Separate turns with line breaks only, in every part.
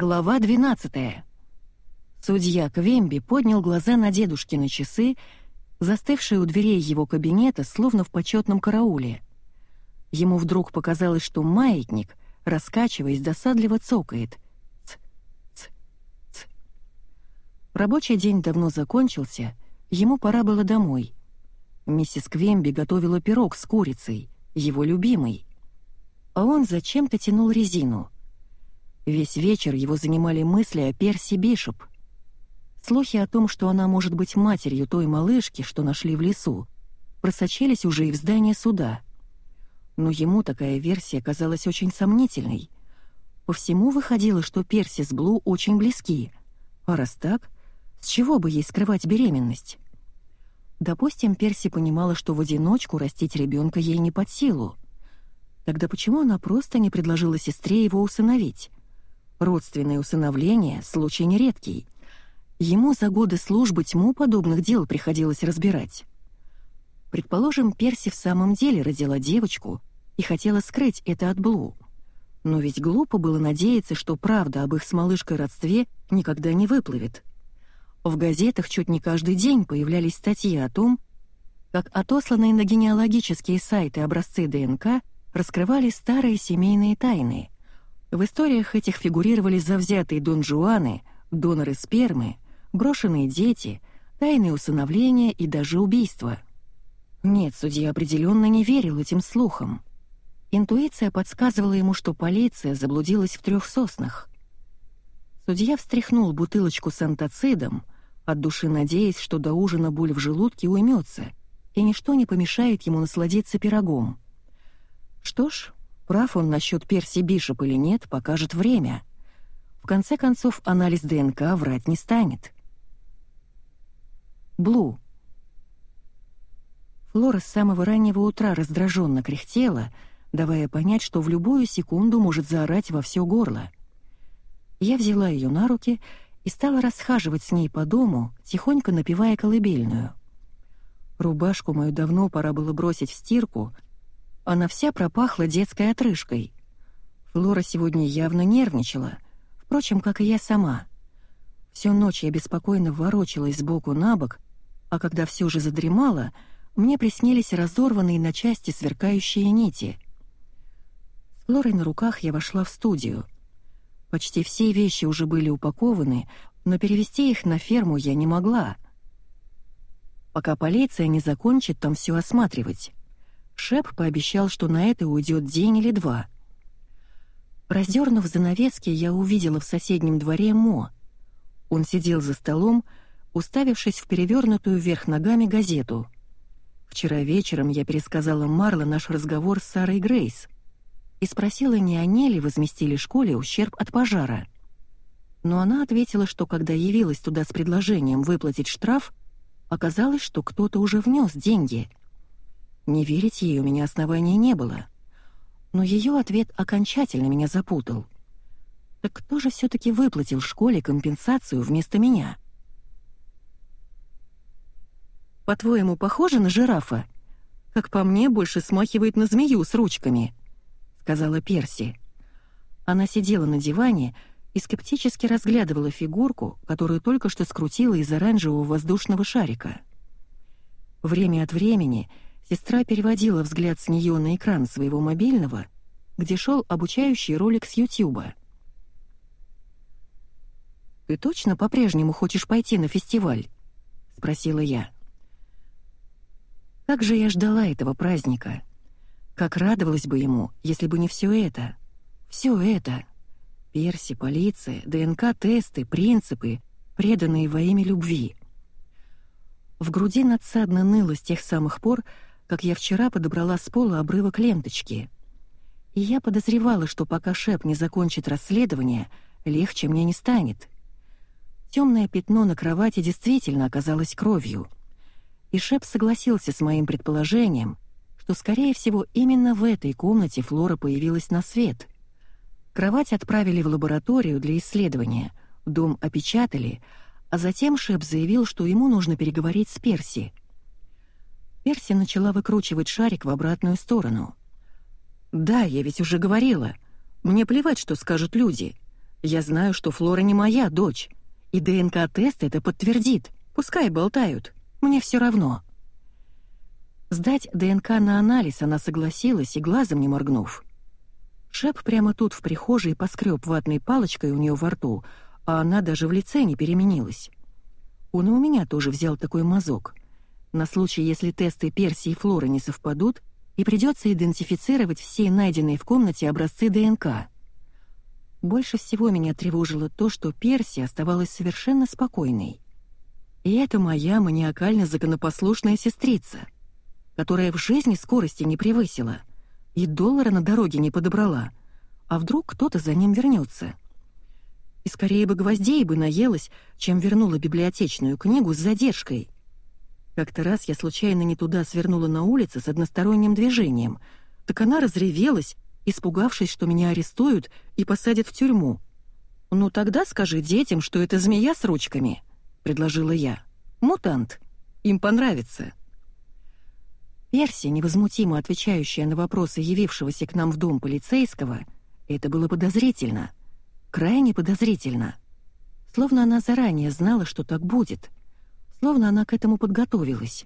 Глава 12. Судья Квемби поднял глаза на дедушкины часы, застывшие у дверей его кабинета, словно в почетном карауле. Ему вдруг показалось, что маятник, раскачиваясь, досадливо цокает. Ц, ц, ц. Рабочий день давно закончился, ему пора было домой. Миссис Квемби готовила пирог с курицей, его любимый. А он зачем-то тянул резину — Весь вечер его занимали мысли о Перси Бишоп. Слухи о том, что она может быть матерью той малышки, что нашли в лесу, просочились уже и в здание суда. Но ему такая версия казалась очень сомнительной. По всему выходило, что Перси с Блу очень близки. А раз так, с чего бы ей скрывать беременность? Допустим, Перси понимала, что в одиночку растить ребенка ей не под силу. Тогда почему она просто не предложила сестре его усыновить? Родственное усыновление — случай нередкий. Ему за годы службы тьму подобных дел приходилось разбирать. Предположим, Перси в самом деле родила девочку и хотела скрыть это от Блу. Но ведь глупо было надеяться, что правда об их с малышкой родстве никогда не выплывет. В газетах чуть не каждый день появлялись статьи о том, как отосланные на генеалогические сайты образцы ДНК раскрывали старые семейные тайны — в историях этих фигурировали завзятые Дон Жуаны, доноры спермы, брошенные дети, тайные усыновления и даже убийства. Нет, судья определенно не верил этим слухам. Интуиция подсказывала ему, что полиция заблудилась в трех соснах. Судья встряхнул бутылочку с антацидом, от души надеясь, что до ужина боль в желудке уймется, и ничто не помешает ему насладиться пирогом. Что ж, Прав он насчет Перси Бишоп или нет, покажет время. В конце концов, анализ ДНК врать не станет. Блу. Флора с самого раннего утра раздраженно кряхтела, давая понять, что в любую секунду может заорать во все горло. Я взяла ее на руки и стала расхаживать с ней по дому, тихонько напевая колыбельную. Рубашку мою давно пора было бросить в стирку — она вся пропахла детской отрыжкой. Флора сегодня явно нервничала, впрочем, как и я сама. Всю ночь я беспокойно ворочалась сбоку на бок, а когда все же задремала, мне приснились разорванные на части сверкающие нити. С Флорой на руках я вошла в студию. Почти все вещи уже были упакованы, но перевести их на ферму я не могла. Пока полиция не закончит там все осматривать. Шеп пообещал, что на это уйдет день или два. Раздернув занавески, я увидела в соседнем дворе Мо. Он сидел за столом, уставившись в перевернутую вверх ногами газету. Вчера вечером я пересказала Марло наш разговор с Сарой Грейс и спросила, не они ли возместили школе ущерб от пожара. Но она ответила, что когда явилась туда с предложением выплатить штраф, оказалось, что кто-то уже внес деньги — не верить ей у меня оснований не было. Но ее ответ окончательно меня запутал. Так кто же все-таки выплатил школе компенсацию вместо меня? «По-твоему, похоже на жирафа? Как по мне, больше смахивает на змею с ручками», — сказала Перси. Она сидела на диване и скептически разглядывала фигурку, которую только что скрутила из оранжевого воздушного шарика. Время от времени — Сестра переводила взгляд с нее на экран своего мобильного, где шел обучающий ролик с Ютуба. «Ты точно по-прежнему хочешь пойти на фестиваль?» — спросила я. Как же я ждала этого праздника. Как радовалась бы ему, если бы не все это. Все это. Перси, полиция, ДНК-тесты, принципы, преданные во имя любви. В груди надсадно ныло с тех самых пор, как я вчера подобрала с пола обрывок ленточки. И я подозревала, что пока Шеп не закончит расследование, легче мне не станет. Темное пятно на кровати действительно оказалось кровью. И Шеп согласился с моим предположением, что, скорее всего, именно в этой комнате Флора появилась на свет. Кровать отправили в лабораторию для исследования, дом опечатали, а затем Шеп заявил, что ему нужно переговорить с Перси — Перси начала выкручивать шарик в обратную сторону. «Да, я ведь уже говорила. Мне плевать, что скажут люди. Я знаю, что Флора не моя дочь, и ДНК-тест это подтвердит. Пускай болтают, мне все равно». Сдать ДНК на анализ она согласилась и глазом не моргнув. Шеп прямо тут в прихожей поскреб ватной палочкой у нее во рту, а она даже в лице не переменилась. Он и у меня тоже взял такой мазок. На случай, если тесты Перси и Флоры не совпадут, и придется идентифицировать все найденные в комнате образцы ДНК. Больше всего меня тревожило то, что Перси оставалась совершенно спокойной. И это моя маниакально законопослушная сестрица — которая в жизни скорости не превысила и доллара на дороге не подобрала, а вдруг кто-то за ним вернется. И скорее бы гвоздей бы наелась, чем вернула библиотечную книгу с задержкой. Как-то раз я случайно не туда свернула на улице с односторонним движением, так она разревелась, испугавшись, что меня арестуют и посадят в тюрьму. «Ну тогда скажи детям, что это змея с ручками», — предложила я. «Мутант. Им понравится». Перси, невозмутимо отвечающая на вопросы явившегося к нам в дом полицейского, это было подозрительно. Крайне подозрительно. Словно она заранее знала, что так будет. Словно она к этому подготовилась.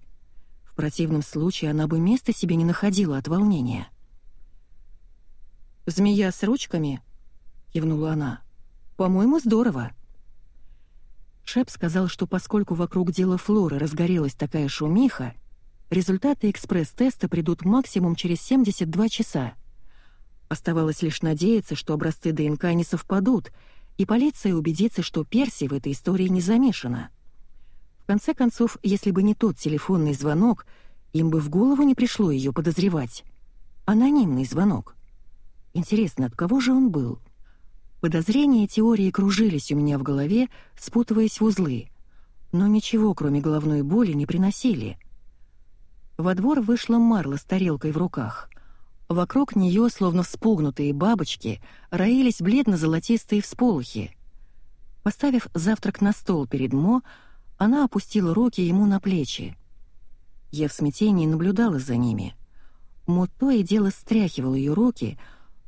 В противном случае она бы места себе не находила от волнения. «Змея с ручками?» — кивнула она. «По-моему, здорово». Шеп сказал, что поскольку вокруг дела Флоры разгорелась такая шумиха, Результаты экспресс-теста придут максимум через 72 часа. Оставалось лишь надеяться, что образцы ДНК не совпадут, и полиция убедится, что Перси в этой истории не замешана. В конце концов, если бы не тот телефонный звонок, им бы в голову не пришло ее подозревать. Анонимный звонок. Интересно, от кого же он был? Подозрения и теории кружились у меня в голове, спутываясь в узлы, но ничего, кроме головной боли, не приносили — во двор вышла Марла с тарелкой в руках. Вокруг нее, словно вспугнутые бабочки, роились бледно-золотистые всполохи. Поставив завтрак на стол перед Мо, она опустила руки ему на плечи. Я в смятении наблюдала за ними. Мо то и дело стряхивал ее руки,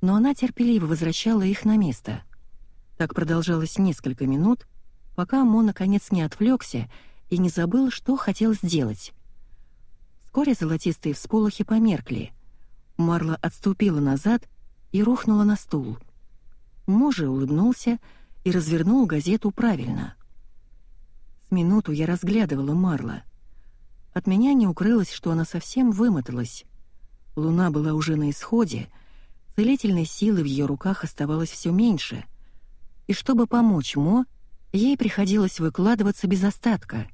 но она терпеливо возвращала их на место. Так продолжалось несколько минут, пока Мо наконец не отвлекся и не забыл, что хотел сделать. Вскоре золотистые всполохи померкли. Марла отступила назад и рухнула на стул. Може улыбнулся и развернул газету правильно. Минуту я разглядывала Марла. От меня не укрылось, что она совсем вымоталась. Луна была уже на исходе, целительной силы в ее руках оставалось все меньше. И чтобы помочь Мо, ей приходилось выкладываться без остатка.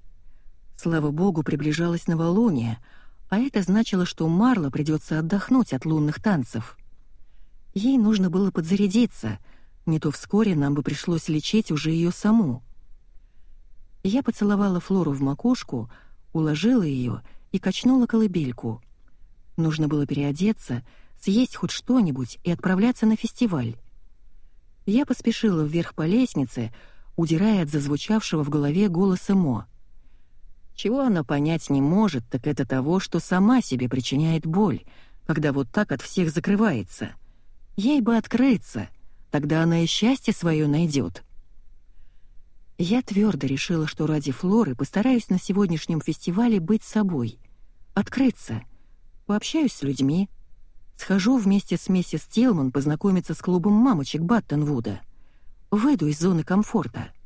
Слава богу, приближалась новолуние — а это значило, что Марла придется отдохнуть от лунных танцев. Ей нужно было подзарядиться, не то вскоре нам бы пришлось лечить уже ее саму. Я поцеловала Флору в макушку, уложила ее и качнула колыбельку. Нужно было переодеться, съесть хоть что-нибудь и отправляться на фестиваль. Я поспешила вверх по лестнице, удирая от зазвучавшего в голове голоса Мо. Чего она понять не может, так это того, что сама себе причиняет боль, когда вот так от всех закрывается. Ей бы открыться, тогда она и счастье свое найдет. Я твердо решила, что ради Флоры постараюсь на сегодняшнем фестивале быть собой, открыться, пообщаюсь с людьми, схожу вместе с миссис Тилман познакомиться с клубом мамочек Баттонвуда, выйду из зоны комфорта —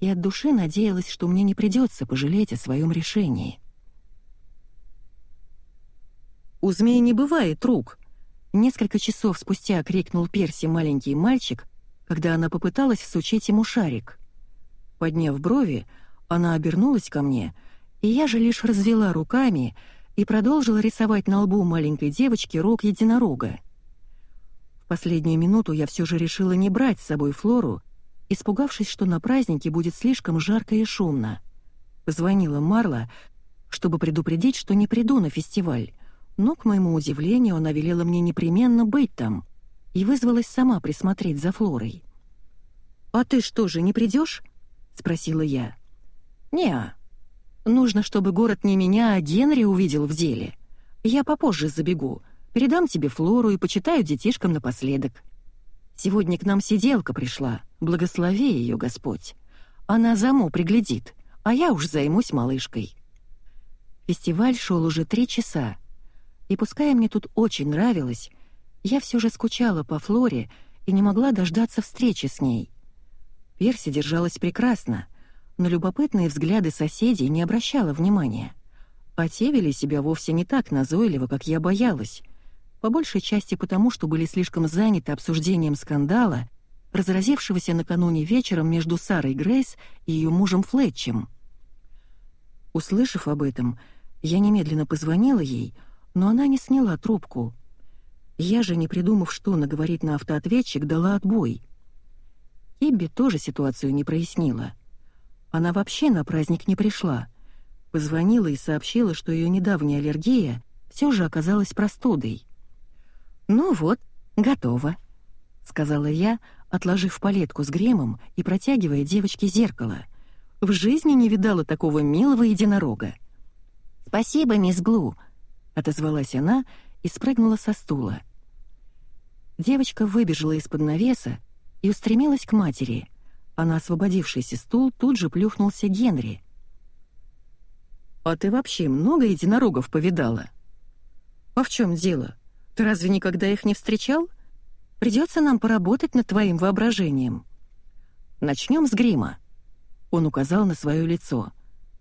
и от души надеялась, что мне не придется пожалеть о своем решении. «У змеи не бывает рук!» Несколько часов спустя крикнул Перси маленький мальчик, когда она попыталась всучить ему шарик. Подняв брови, она обернулась ко мне, и я же лишь развела руками и продолжила рисовать на лбу маленькой девочки рог единорога. В последнюю минуту я все же решила не брать с собой Флору испугавшись, что на празднике будет слишком жарко и шумно. Позвонила Марла, чтобы предупредить, что не приду на фестиваль, но, к моему удивлению, она велела мне непременно быть там и вызвалась сама присмотреть за Флорой. «А ты что же, не придешь? Спросила я. «Не, нужно, чтобы город не меня, а Генри увидел в деле. Я попозже забегу, передам тебе Флору и почитаю детишкам напоследок». Сегодня к нам сиделка пришла, благослови ее Господь. Она заму приглядит, а я уж займусь малышкой». Фестиваль шел уже три часа, и пускай мне тут очень нравилось, я все же скучала по Флоре и не могла дождаться встречи с ней. Перси держалась прекрасно, но любопытные взгляды соседей не обращала внимания. А те вели себя вовсе не так назойливо, как я боялась, по большей части потому, что были слишком заняты обсуждением скандала, разразившегося накануне вечером между Сарой Грейс и ее мужем Флетчем. Услышав об этом, я немедленно позвонила ей, но она не сняла трубку. Я же, не придумав, что наговорить на автоответчик, дала отбой. Ибби тоже ситуацию не прояснила. Она вообще на праздник не пришла. Позвонила и сообщила, что ее недавняя аллергия все же оказалась простудой. «Ну вот, готово», — сказала я, отложив палетку с гремом и протягивая девочке зеркало. В жизни не видала такого милого единорога. «Спасибо, мисс Глу», — отозвалась она и спрыгнула со стула. Девочка выбежала из-под навеса и устремилась к матери, а на освободившийся стул тут же плюхнулся Генри. «А ты вообще много единорогов повидала?» «А в чем дело? Ты разве никогда их не встречал? Придется нам поработать над твоим воображением. Начнем с грима. Он указал на свое лицо.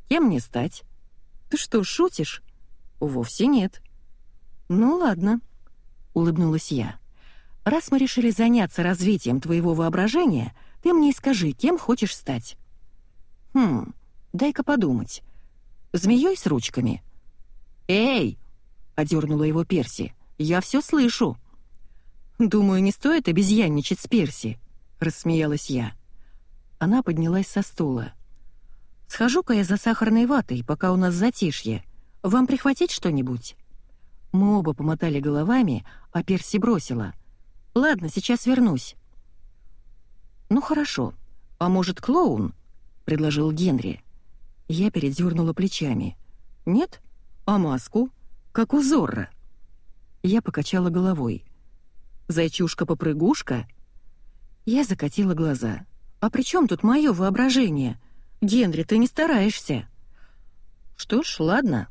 Кем мне стать? Ты что, шутишь? Вовсе нет. Ну ладно, улыбнулась я. Раз мы решили заняться развитием твоего воображения, ты мне и скажи, кем хочешь стать. Хм, дай-ка подумать. Змеей с ручками? Эй! одернула его Перси. Я все слышу». «Думаю, не стоит обезьянничать с Перси», — рассмеялась я. Она поднялась со стула. «Схожу-ка я за сахарной ватой, пока у нас затишье. Вам прихватить что-нибудь?» Мы оба помотали головами, а Перси бросила. «Ладно, сейчас вернусь». «Ну хорошо. А может, клоун?» — предложил Генри. Я передернула плечами. «Нет? А маску? Как у Зорро?» Я покачала головой. «Зайчушка-попрыгушка?» Я закатила глаза. «А при чем тут мое воображение? Генри, ты не стараешься». «Что ж, ладно.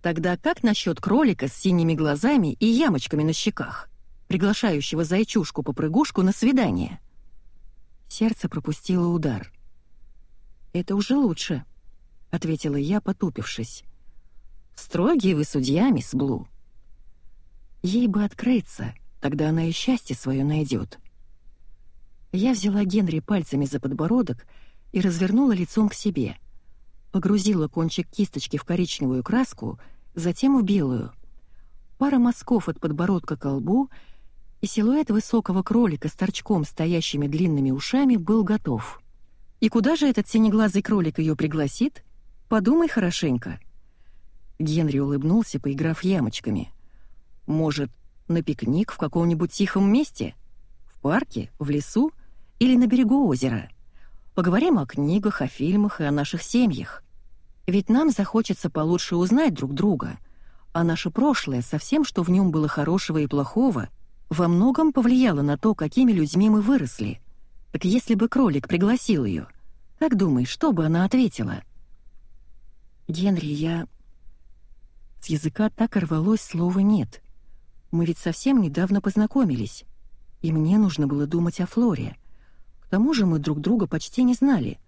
Тогда как насчет кролика с синими глазами и ямочками на щеках, приглашающего зайчушку-попрыгушку на свидание?» Сердце пропустило удар. «Это уже лучше», — ответила я, потупившись. «Строгие вы судья, мисс Блу». Ей бы открыться, тогда она и счастье свое найдет. Я взяла Генри пальцами за подбородок и развернула лицом к себе. Погрузила кончик кисточки в коричневую краску, затем в белую. Пара мазков от подбородка к лбу, и силуэт высокого кролика с торчком, стоящими длинными ушами, был готов. И куда же этот синеглазый кролик ее пригласит? Подумай хорошенько. Генри улыбнулся, поиграв ямочками — может, на пикник в каком-нибудь тихом месте? В парке, в лесу или на берегу озера? Поговорим о книгах, о фильмах и о наших семьях. Ведь нам захочется получше узнать друг друга, а наше прошлое, со всем, что в нем было хорошего и плохого, во многом повлияло на то, какими людьми мы выросли. Так если бы кролик пригласил ее, как думаешь, что бы она ответила? Генри, я... С языка так рвалось слово «нет». Мы ведь совсем недавно познакомились, и мне нужно было думать о Флоре. К тому же мы друг друга почти не знали.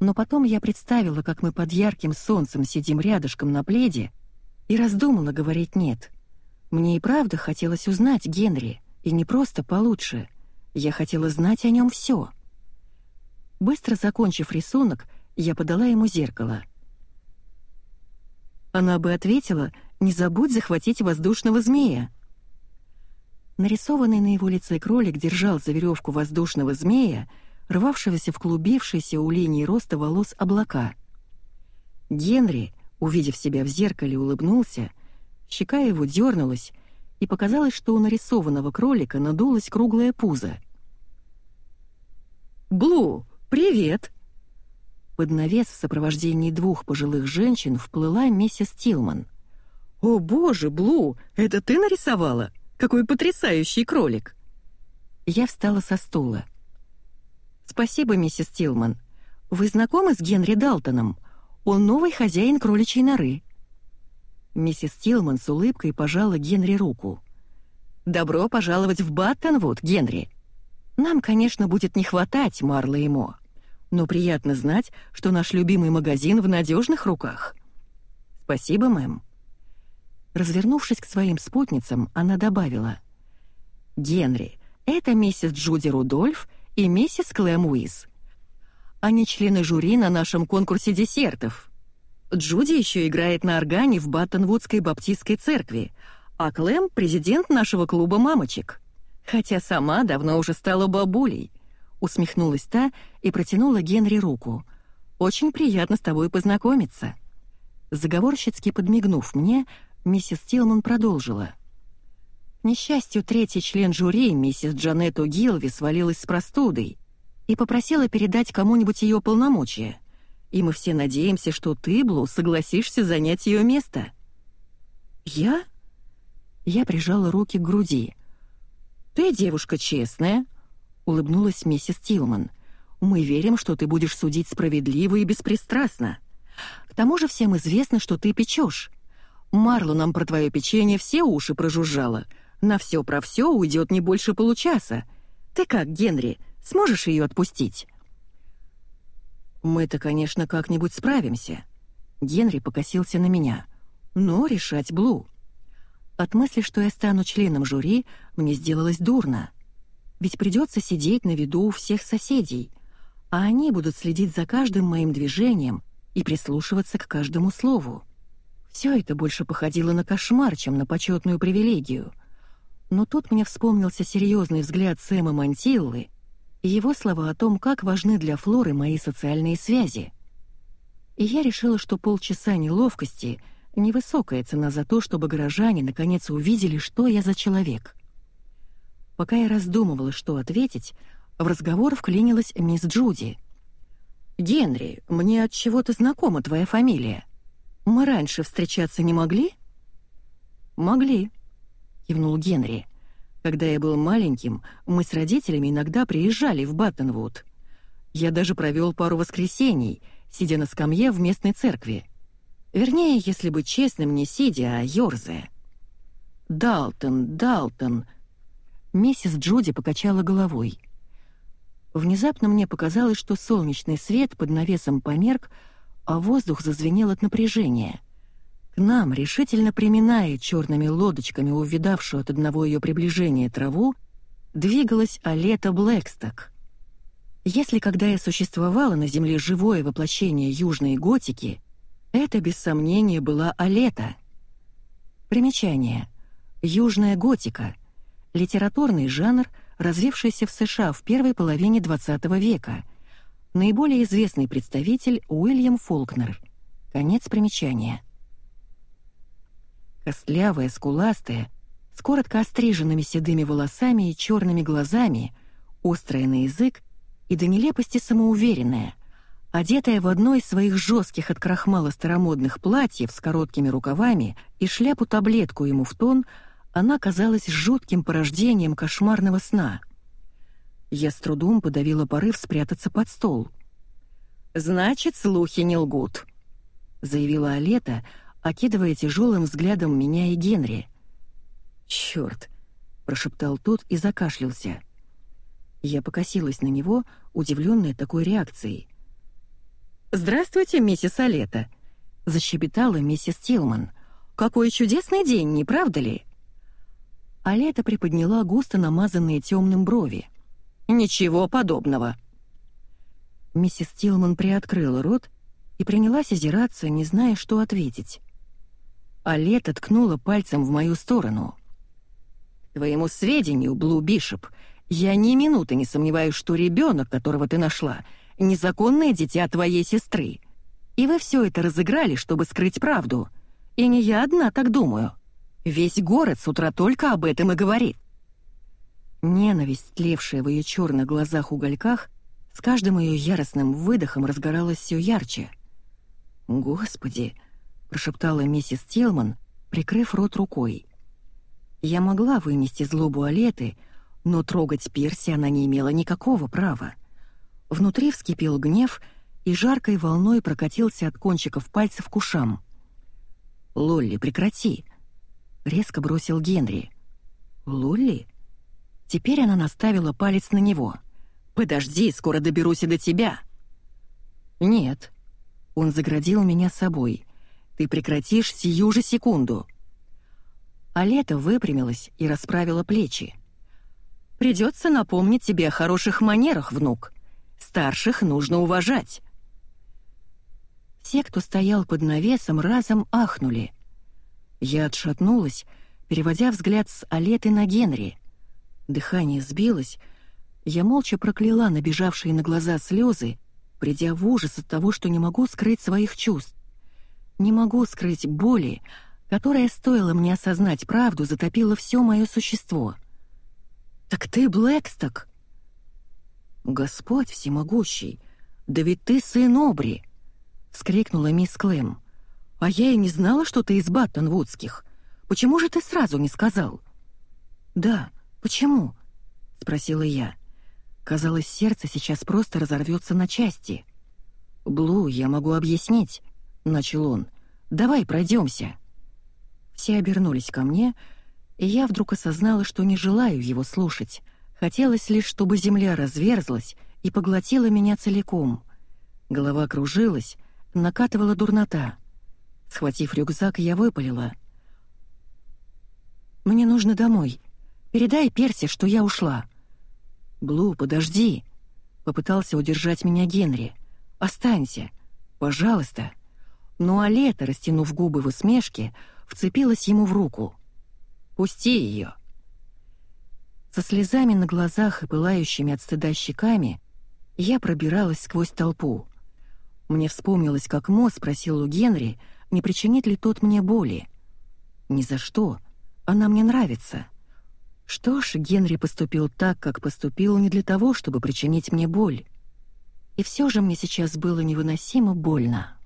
Но потом я представила, как мы под ярким солнцем сидим рядышком на пледе, и раздумала говорить «нет». Мне и правда хотелось узнать Генри, и не просто получше. Я хотела знать о нем все. Быстро закончив рисунок, я подала ему зеркало. Она бы ответила «Не забудь захватить воздушного змея». Нарисованный на его лице кролик держал за веревку воздушного змея, рвавшегося в клубившиеся у линии роста волос облака. Генри, увидев себя в зеркале, улыбнулся, щека его дернулась, и показалось, что у нарисованного кролика надулось круглое пузо. «Блу, привет!» Под навес в сопровождении двух пожилых женщин вплыла миссис Тилман. «О боже, Блу, это ты нарисовала?» Какой потрясающий кролик!» Я встала со стула. «Спасибо, миссис Тилман. Вы знакомы с Генри Далтоном? Он новый хозяин кроличьей норы». Миссис Тилман с улыбкой пожала Генри руку. «Добро пожаловать в Баттонвуд, Генри. Нам, конечно, будет не хватать Марла и Мо, но приятно знать, что наш любимый магазин в надежных руках». «Спасибо, мэм». Развернувшись к своим спутницам, она добавила. «Генри, это миссис Джуди Рудольф и миссис Клэм Уиз. Они члены жюри на нашем конкурсе десертов. Джуди еще играет на органе в Баттонвудской баптистской церкви, а Клэм — президент нашего клуба мамочек. Хотя сама давно уже стала бабулей. Усмехнулась та и протянула Генри руку. «Очень приятно с тобой познакомиться». Заговорщицки подмигнув мне, миссис Тилман продолжила — несчастью, третий член жюри, миссис Джанетту Гилви, свалилась с простудой и попросила передать кому-нибудь ее полномочия. И мы все надеемся, что ты, Блу, согласишься занять ее место». «Я?» Я прижала руки к груди. «Ты девушка честная», — улыбнулась миссис Тилман. «Мы верим, что ты будешь судить справедливо и беспристрастно. К тому же всем известно, что ты печешь. Марло нам про твое печенье все уши прожужжало, на все про все уйдет не больше получаса. Ты как, Генри, сможешь ее отпустить?» «Мы-то, конечно, как-нибудь справимся». Генри покосился на меня. «Но решать Блу». От мысли, что я стану членом жюри, мне сделалось дурно. Ведь придется сидеть на виду у всех соседей, а они будут следить за каждым моим движением и прислушиваться к каждому слову. Все это больше походило на кошмар, чем на почетную привилегию — но тут мне вспомнился серьезный взгляд Сэма Мантиллы его слова о том, как важны для Флоры мои социальные связи. И я решила, что полчаса неловкости — невысокая цена за то, чтобы горожане наконец увидели, что я за человек. Пока я раздумывала, что ответить, в разговор вклинилась мисс Джуди. «Генри, мне от чего-то знакома твоя фамилия. Мы раньше встречаться не могли?» «Могли», — кивнул Генри. «Когда я был маленьким, мы с родителями иногда приезжали в Баттенвуд. Я даже провел пару воскресений, сидя на скамье в местной церкви. Вернее, если быть честным, не сидя, а ёрзая. «Далтон, Далтон!» Миссис Джуди покачала головой. Внезапно мне показалось, что солнечный свет под навесом померк, а воздух зазвенел от напряжения — к нам, решительно приминая черными лодочками увидавшую от одного ее приближения траву, двигалась Алета Блэксток. Если когда я существовала на Земле живое воплощение южной готики, это без сомнения была Алета. Примечание. Южная готика — литературный жанр, развившийся в США в первой половине XX века. Наиболее известный представитель — Уильям Фолкнер. Конец примечания. Костлявая, скуластая, с коротко остриженными седыми волосами и черными глазами, острая на язык и до нелепости самоуверенная, одетая в одно из своих жестких от крахмала старомодных платьев с короткими рукавами и шляпу-таблетку ему в тон, она казалась жутким порождением кошмарного сна. Я с трудом подавила порыв спрятаться под стол. «Значит, слухи не лгут», — заявила Алета, — окидывая тяжелым взглядом меня и Генри. «Чёрт!» — прошептал тот и закашлялся. Я покосилась на него, удивленная такой реакцией. «Здравствуйте, миссис Алета!» — защебетала миссис Тилман. «Какой чудесный день, не правда ли?» Алета приподняла густо намазанные темным брови. «Ничего подобного!» Миссис Тилман приоткрыла рот и принялась озираться, не зная, что ответить а Лето ткнула пальцем в мою сторону. «К твоему сведению, Блу Бишоп, я ни минуты не сомневаюсь, что ребенок, которого ты нашла, незаконное дитя твоей сестры. И вы все это разыграли, чтобы скрыть правду. И не я одна так думаю. Весь город с утра только об этом и говорит». Ненависть, тлевшая в ее черных глазах-угольках, с каждым ее яростным выдохом разгоралась все ярче. «Господи!» Прошептала миссис Тилман, прикрыв рот рукой. Я могла вынести злобу Алеты, Но трогать Перси она не имела никакого права. Внутри вскипел гнев и жаркой волной прокатился от кончиков пальцев к ушам. «Лолли, прекрати!» — резко бросил Генри. «Лолли?» Теперь она наставила палец на него. «Подожди, скоро доберусь и до тебя!» «Нет». Он заградил меня собой. «Ты прекратишь сию же секунду». А лето выпрямилась и расправила плечи. «Придется напомнить тебе о хороших манерах, внук. Старших нужно уважать». Все, кто стоял под навесом, разом ахнули. Я отшатнулась, переводя взгляд с Алеты на Генри. Дыхание сбилось. Я молча прокляла набежавшие на глаза слезы, придя в ужас от того, что не могу скрыть своих чувств. Не могу скрыть боли, которая, стоило мне осознать правду, затопила все мое существо. «Так ты Блэксток!» «Господь всемогущий! Да ведь ты сын Обри!» — вскрикнула мисс Клэм. «А я и не знала, что ты из Баттонвудских. Почему же ты сразу не сказал?» «Да, почему?» — спросила я. Казалось, сердце сейчас просто разорвется на части. «Блу, я могу объяснить», — начал он. «Давай пройдемся». Все обернулись ко мне, и я вдруг осознала, что не желаю его слушать. Хотелось лишь, чтобы земля разверзлась и поглотила меня целиком. Голова кружилась, накатывала дурнота. Схватив рюкзак, я выпалила. «Мне нужно домой. Передай Перси, что я ушла». «Блу, подожди!» — попытался удержать меня Генри. «Останься! Пожалуйста!» Ну а лето, растянув губы в усмешке, вцепилась ему в руку. «Пусти ее!» Со слезами на глазах и пылающими от стыда щеками я пробиралась сквозь толпу. Мне вспомнилось, как Мо спросил у Генри, не причинит ли тот мне боли. «Ни за что. Она мне нравится». Что ж, Генри поступил так, как поступил не для того, чтобы причинить мне боль. И все же мне сейчас было невыносимо больно.